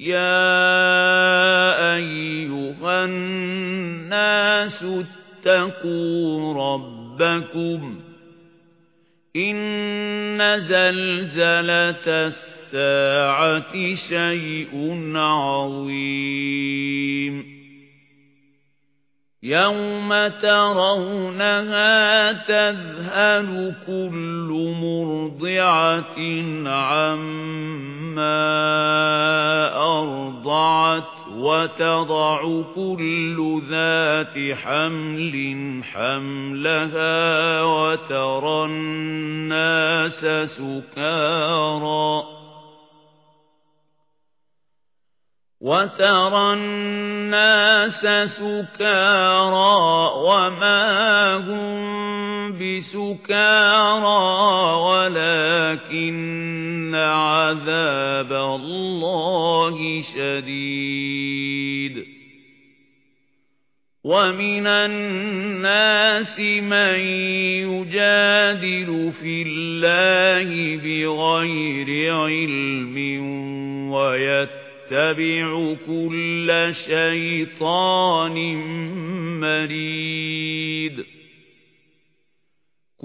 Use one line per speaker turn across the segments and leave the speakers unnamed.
يَا أَيُّهَا النَّاسُ اتَّقُوا رَبَّكُمْ إِنَّ زَلْزَلَةَ السَّاعَةِ شَيْءٌ عَظِيمٌ يَوْمَ تَرَوْنَهَا تَذْهَلُ كُلُّ مُرْضِعَةٍ عَمَّا أَرْضَعَتْ وَتَضَعُ كُلُّ ذَاتِ حَمْلٍ حَمْلَهَا وَتَرَى النَّاسَ سُكَارَى وَتَرَى النَّاسَ سُكَارَى وَمَا هُمْ بِسُكَارَى وَلَكِنَّ عَذَابَ اللَّهِ شَدِيدٌ. وَمِنَ النَّاسِ مَن يُجَادِلُ فِي اللَّهِ بِغَيْرِ عِلْمٍ وَيَتَّبِعُ يَتَّبِعُ كُلَّ شَيْطَانٍ مَرِيدٍ.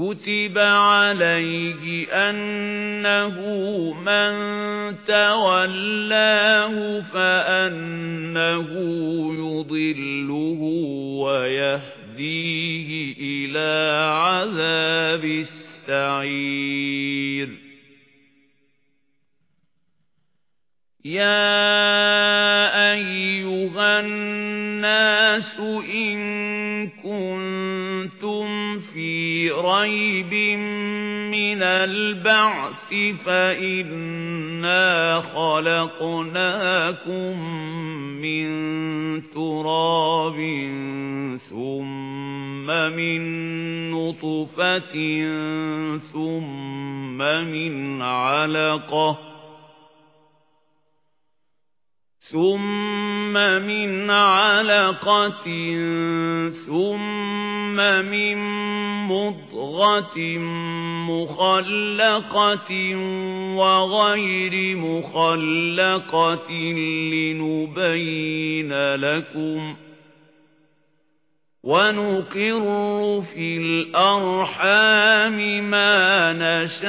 كُتِبَ عَلَيْهِ أَنَّهُ مَن تَوَلَّاهُ فَأَنَّهُ يُضِلُّهُ وَيَهْدِيهِ إِلَى عَذَابِ السَّعِيرِ يَا رَيْبٍ مِّنَ الْبَعْثِ فَإِنَّا خَلَقْنَاكُم مِّن تُرَابٍ ثُمَّ مِن نُّطْفَةٍ ثُمَّ مِنْ عَلَقَةٍ ثُمَّ مِنْ عَلَقَةٍ ثُمَّ مِنْ مُضْغَةٍ مُخَلَّقَةٍ وَغَيْرِ مُخَلَّقَةٍ لِنُبَيِّنَ لَكُمْ وَنُقِرُّ فِي الْأَرْحَامِ مَا نَشَاءُ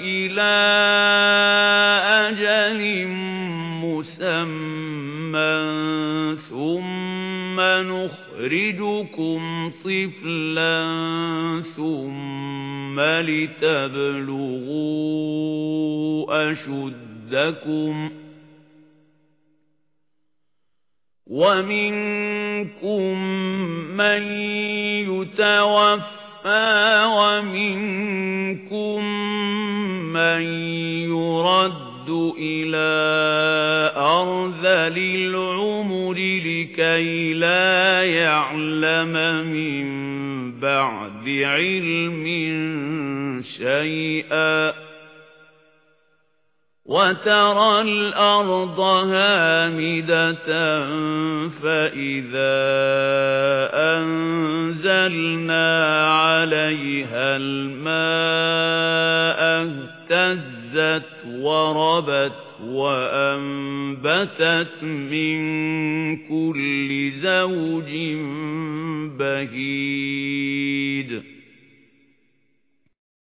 إِلَى أَجَلٍ مُّسَمًّى ثُمَّ نُخْرِجُكُمْ طِفْلًا ثُمَّ لِتَبْلُغُوا أَشُدَّكُمْ وَمِنكُم مَّن يُتَوَفَّى وَمِنكُم مَّن يُرَدُّ إِلَى أَرْذَلِ الْعُمُرِ لِكَي لَا يَعْلَمَ مِن بَعْدِ عِلْمٍ شَيْئًا. وَتَرَى الْأَرْضَ هَامِدَةً فَإِذَا أَنزَلْنَا عَلَيْهَا الْمَاءَ اهْتَزَّتْ وَرَبَتْ وَأَنبَتَتْ مِن كُلِّ زَوْجٍ بَهِيجٍ